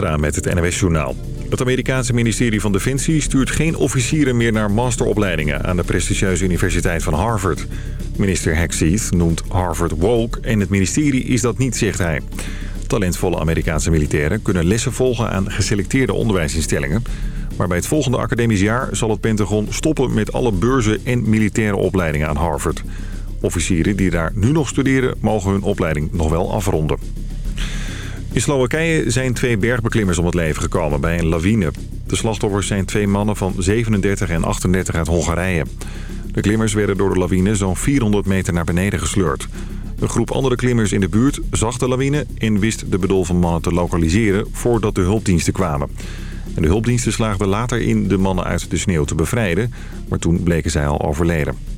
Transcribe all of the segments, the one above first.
met het NWS-journaal. Het Amerikaanse ministerie van Defensie stuurt geen officieren meer naar masteropleidingen aan de prestigieuze universiteit van Harvard. Minister Hegseth noemt Harvard woke en het ministerie is dat niet, zegt hij. Talentvolle Amerikaanse militairen kunnen lessen volgen aan geselecteerde onderwijsinstellingen. Maar bij het volgende academisch jaar zal het Pentagon stoppen met alle beurzen en militaire opleidingen aan Harvard. Officieren die daar nu nog studeren mogen hun opleiding nog wel afronden. In Slowakije zijn twee bergbeklimmers om het leven gekomen bij een lawine. De slachtoffers zijn twee mannen van 37 en 38 uit Hongarije. De klimmers werden door de lawine zo'n 400 meter naar beneden gesleurd. Een groep andere klimmers in de buurt zag de lawine en wist de bedolven mannen te lokaliseren voordat de hulpdiensten kwamen. En de hulpdiensten slaagden later in de mannen uit de sneeuw te bevrijden, maar toen bleken zij al overleden.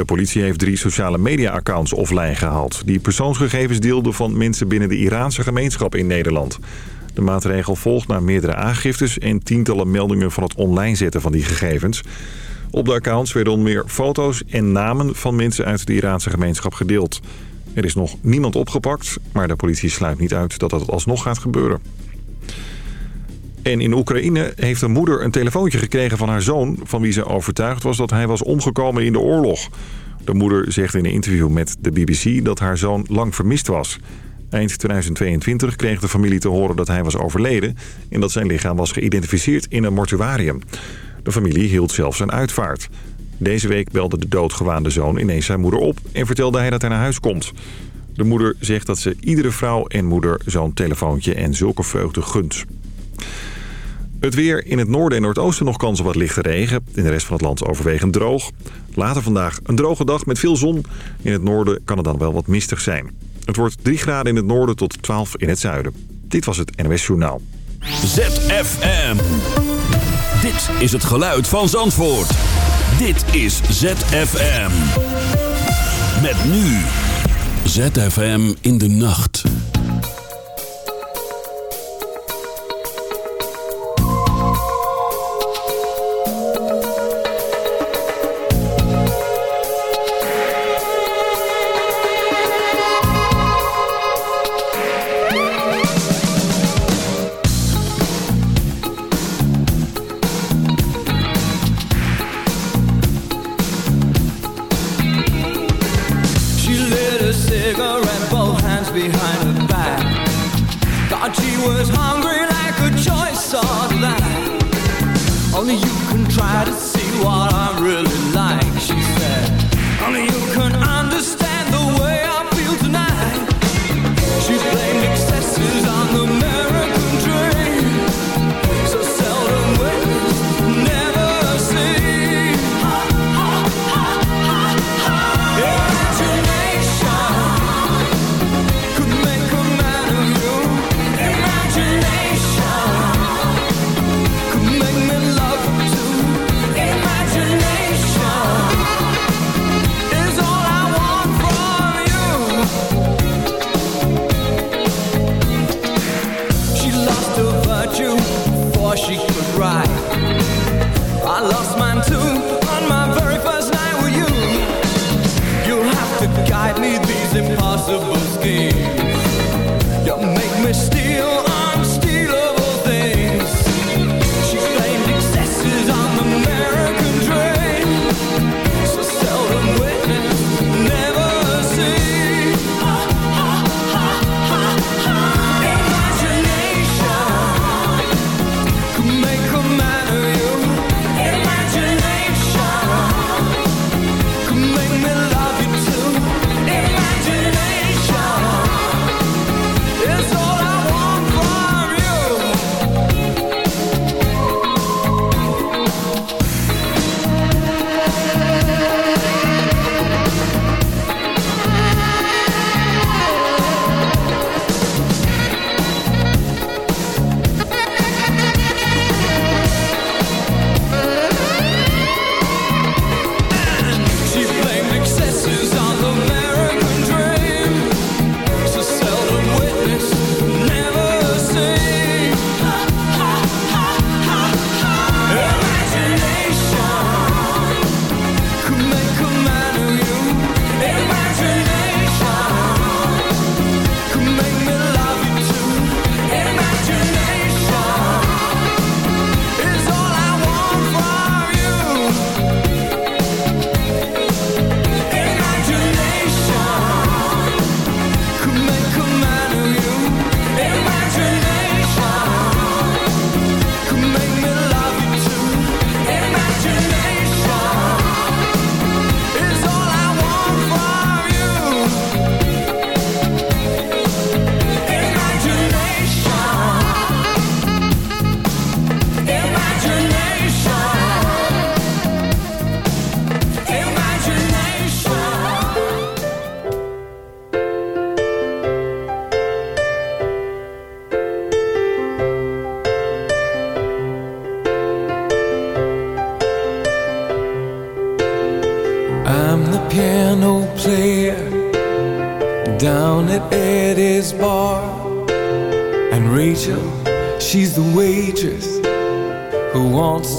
De politie heeft drie sociale media-accounts offline gehaald... die persoonsgegevens deelden van mensen binnen de Iraanse gemeenschap in Nederland. De maatregel volgt na meerdere aangiftes en tientallen meldingen van het online zetten van die gegevens. Op de accounts werden onder meer foto's en namen van mensen uit de Iraanse gemeenschap gedeeld. Er is nog niemand opgepakt, maar de politie sluit niet uit dat dat alsnog gaat gebeuren. En in Oekraïne heeft een moeder een telefoontje gekregen van haar zoon... van wie ze overtuigd was dat hij was omgekomen in de oorlog. De moeder zegt in een interview met de BBC dat haar zoon lang vermist was. Eind 2022 kreeg de familie te horen dat hij was overleden... en dat zijn lichaam was geïdentificeerd in een mortuarium. De familie hield zelfs een uitvaart. Deze week belde de doodgewaande zoon ineens zijn moeder op... en vertelde hij dat hij naar huis komt. De moeder zegt dat ze iedere vrouw en moeder zo'n telefoontje en zulke vreugde gunt. Het weer in het noorden en noordoosten nog kans op wat lichte regen. In de rest van het land overwegend droog. Later vandaag een droge dag met veel zon. In het noorden kan het dan wel wat mistig zijn. Het wordt 3 graden in het noorden tot 12 in het zuiden. Dit was het NOS Journaal. ZFM. Dit is het geluid van Zandvoort. Dit is ZFM. Met nu. ZFM in de nacht.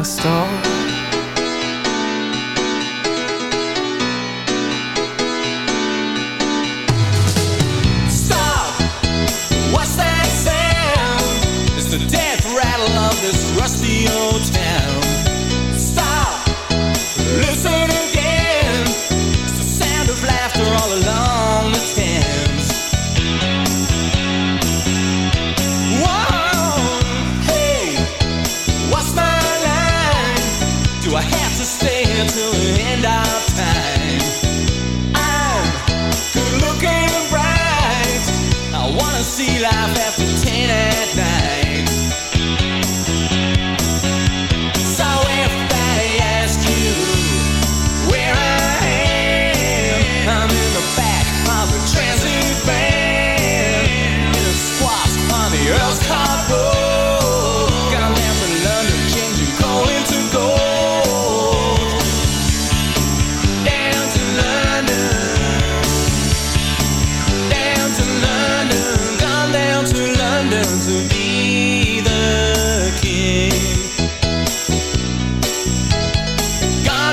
a star. Stop! What's that sound? It's the death rattle of this rusty old town.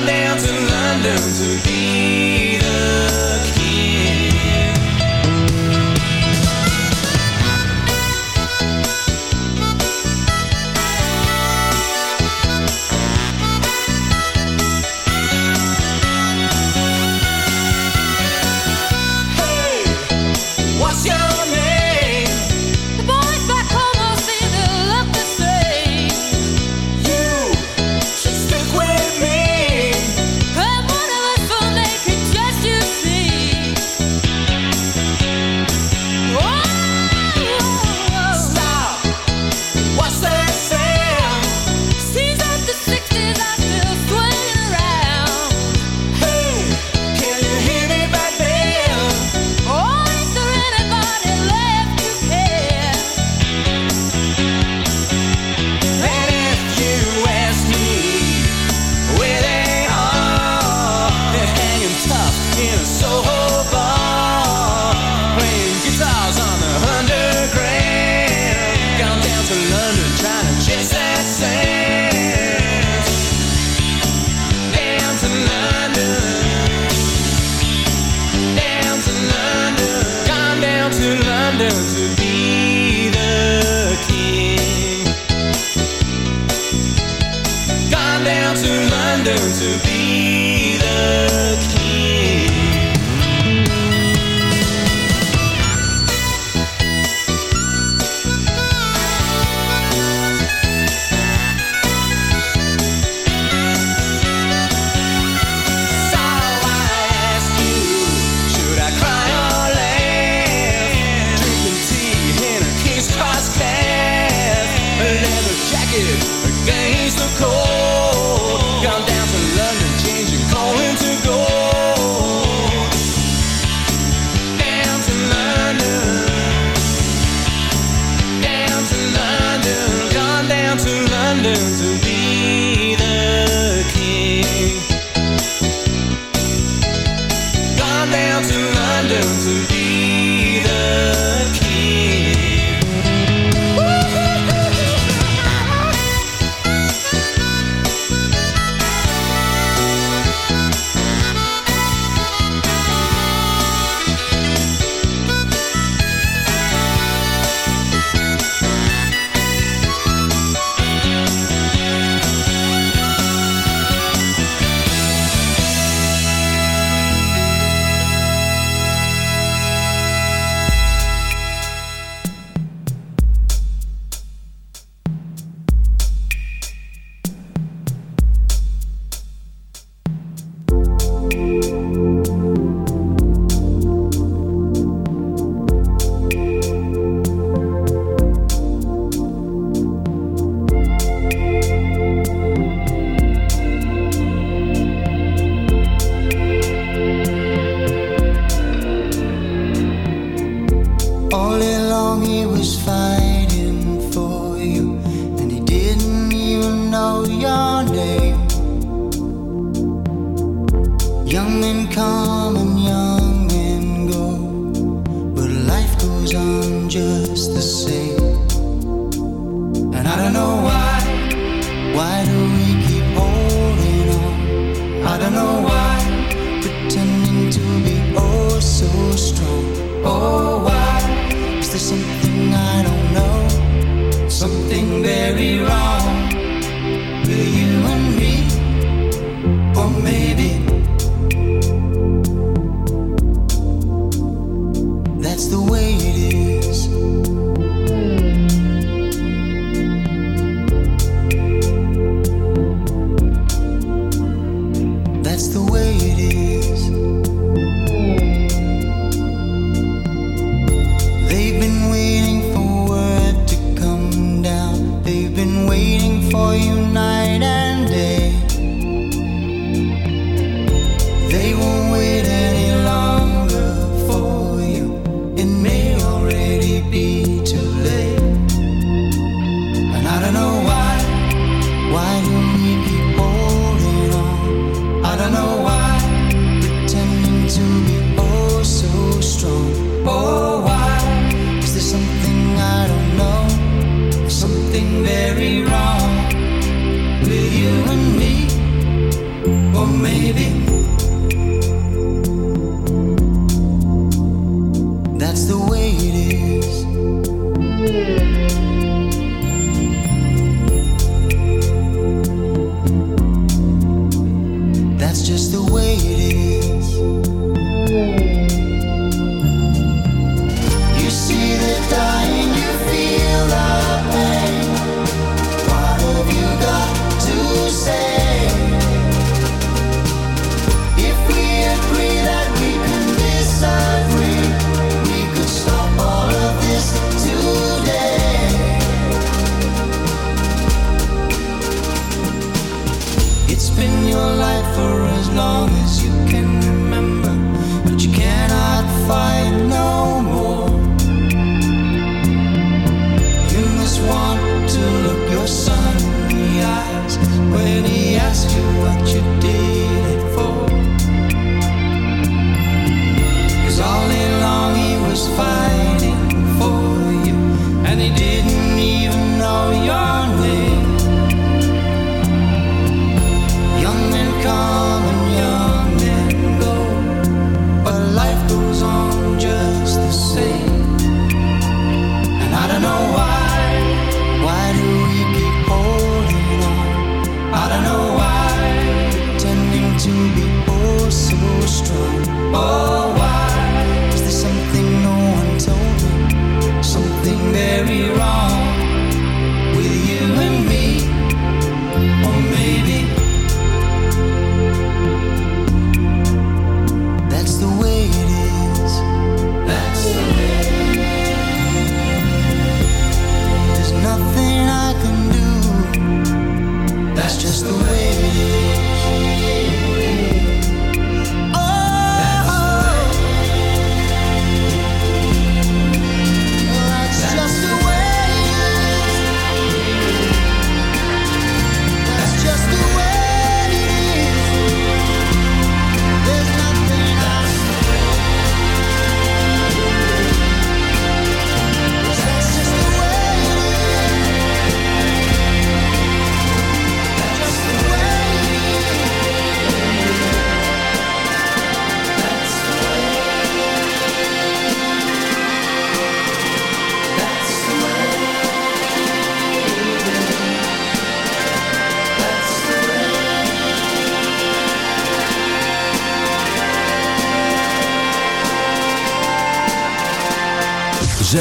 down to London to be.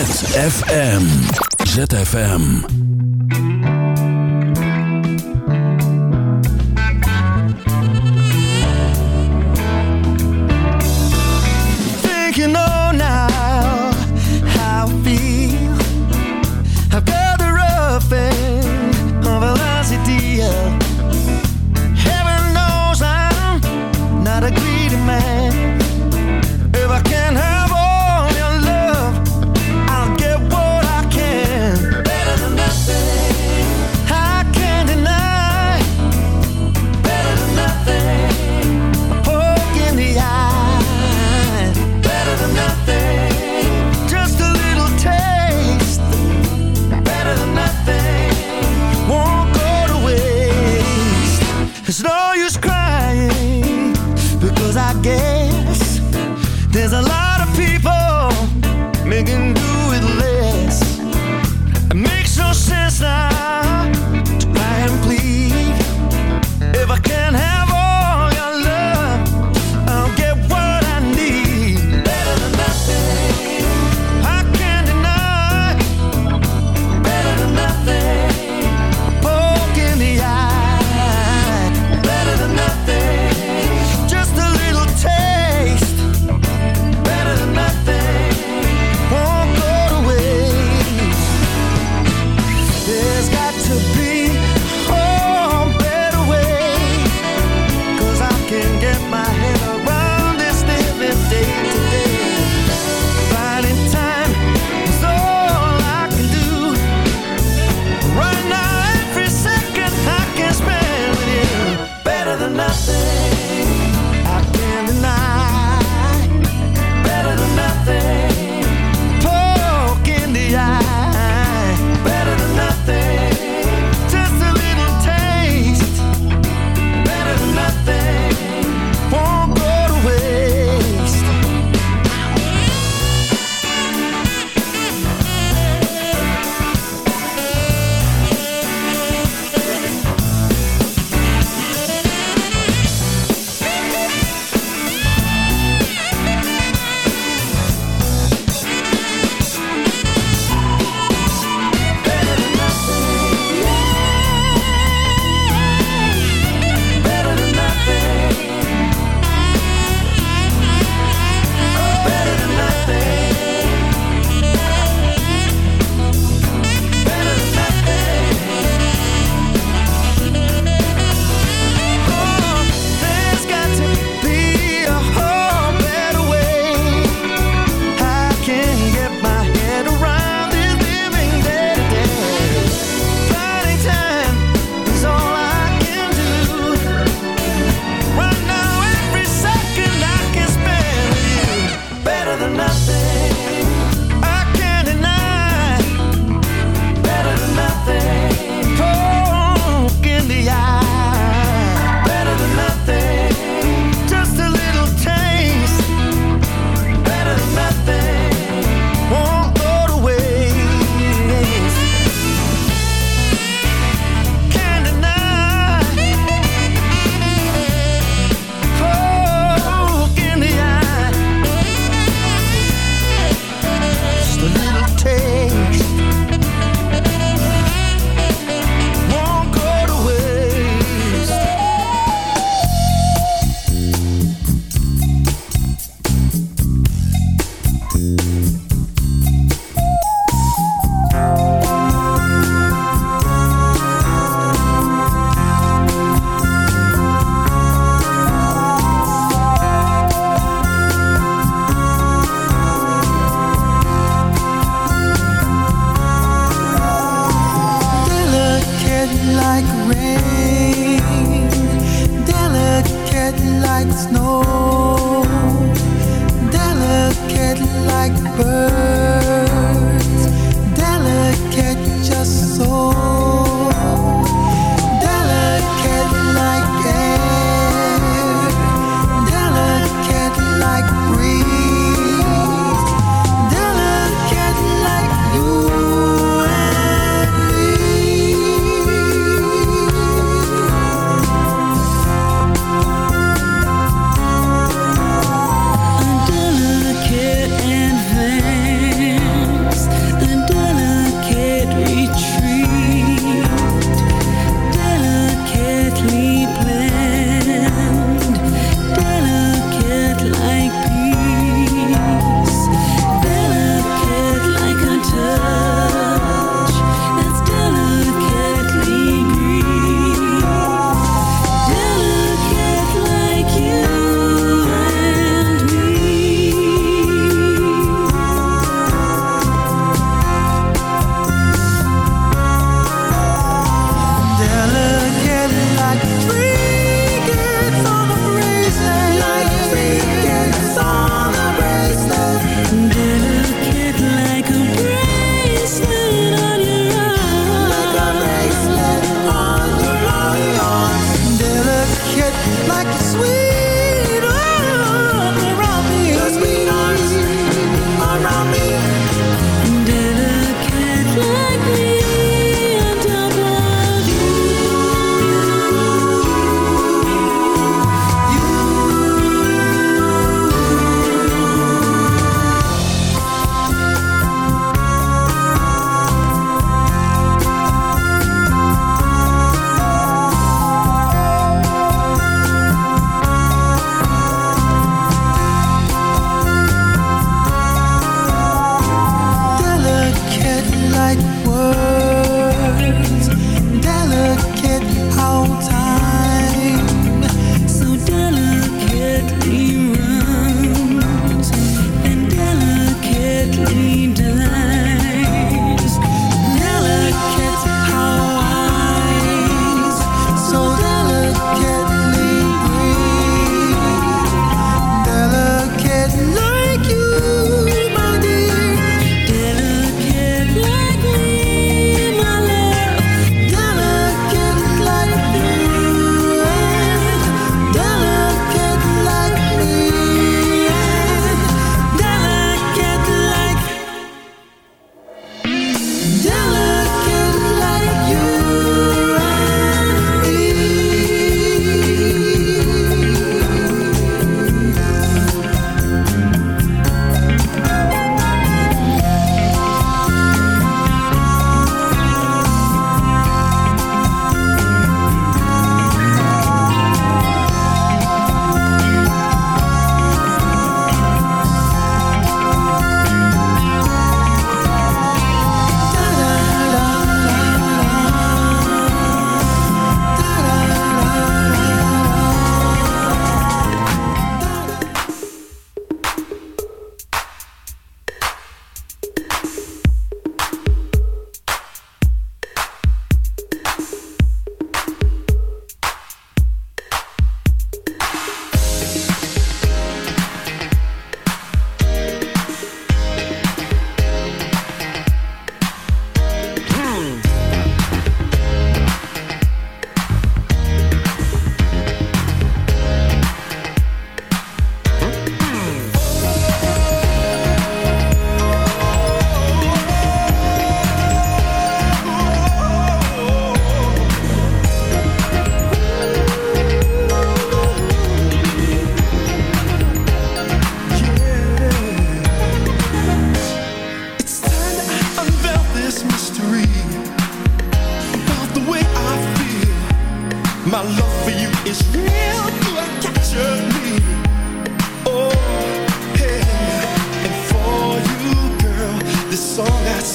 ZFM. ZFM.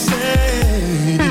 say.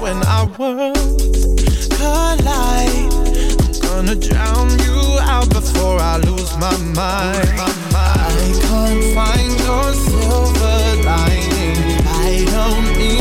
when our worlds collide. I'm gonna drown you out before I lose my mind. I can't find your silver lining. I don't need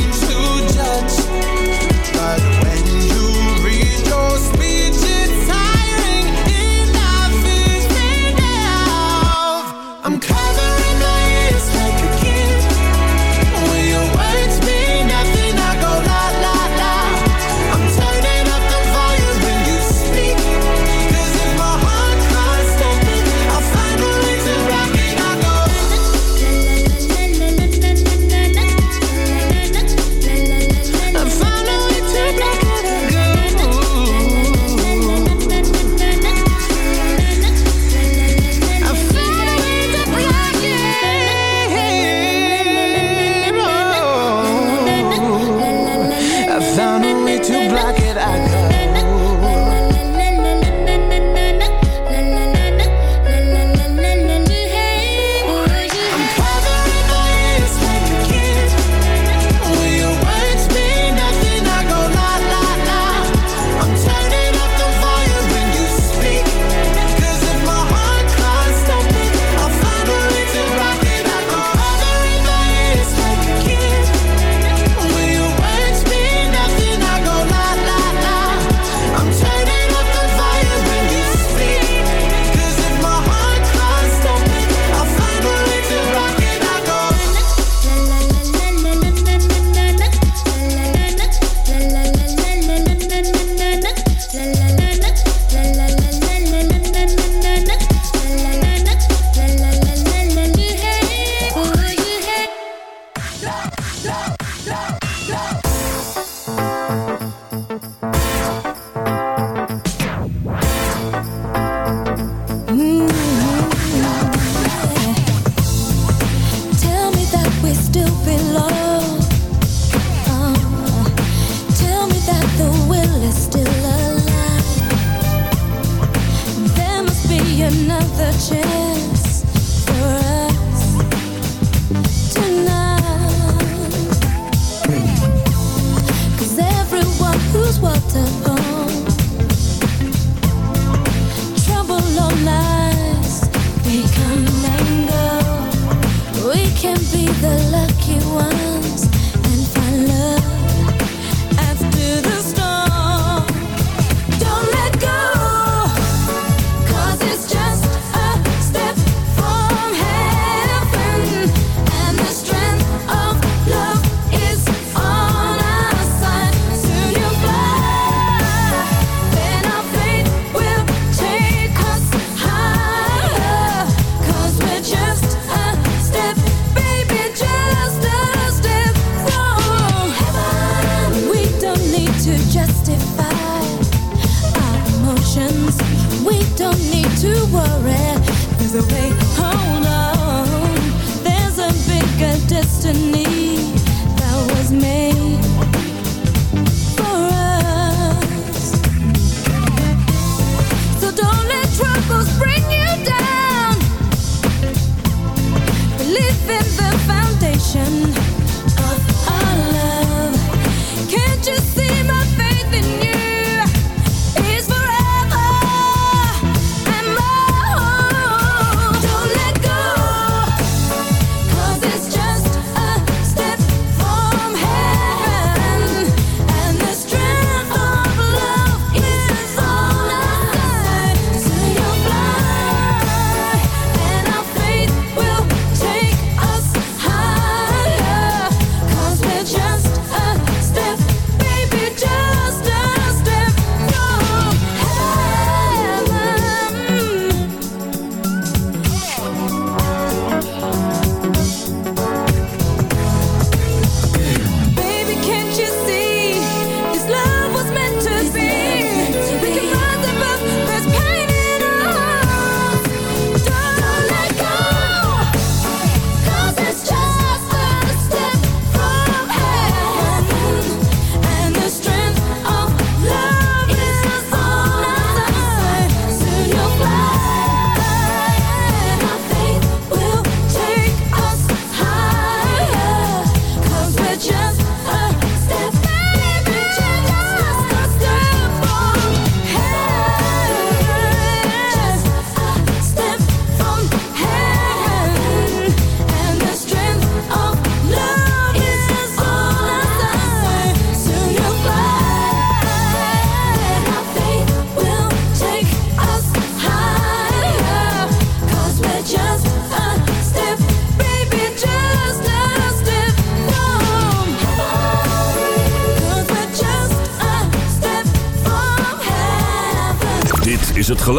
We can be the lucky ones and find love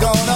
Gonna